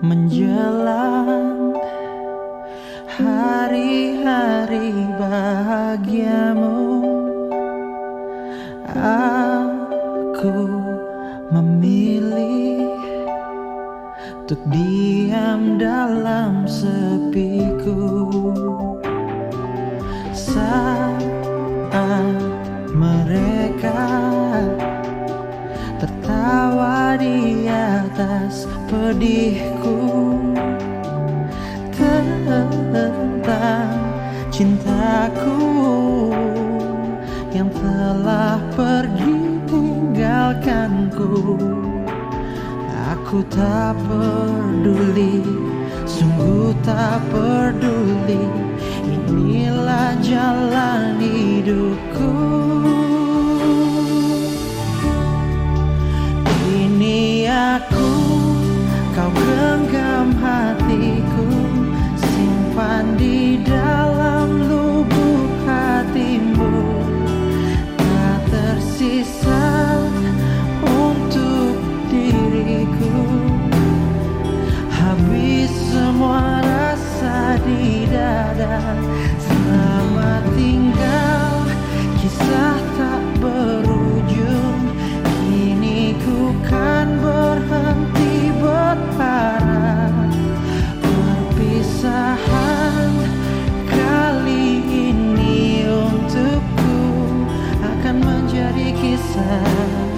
menjelang hari-hari bahagiamu. Aku memilih Untuk diam dalam sepiku. Saat mereka atas pedihku Tentang cintaku Yang telah pergi tinggalkanku. Aku tak peduli Sungguh tak peduli Inilah jalan hidupku di Selamat tinggal. Kisah tak berujung ini ku kan berhenti para Perpisahan kali ini untukku Akan menjadi kisah.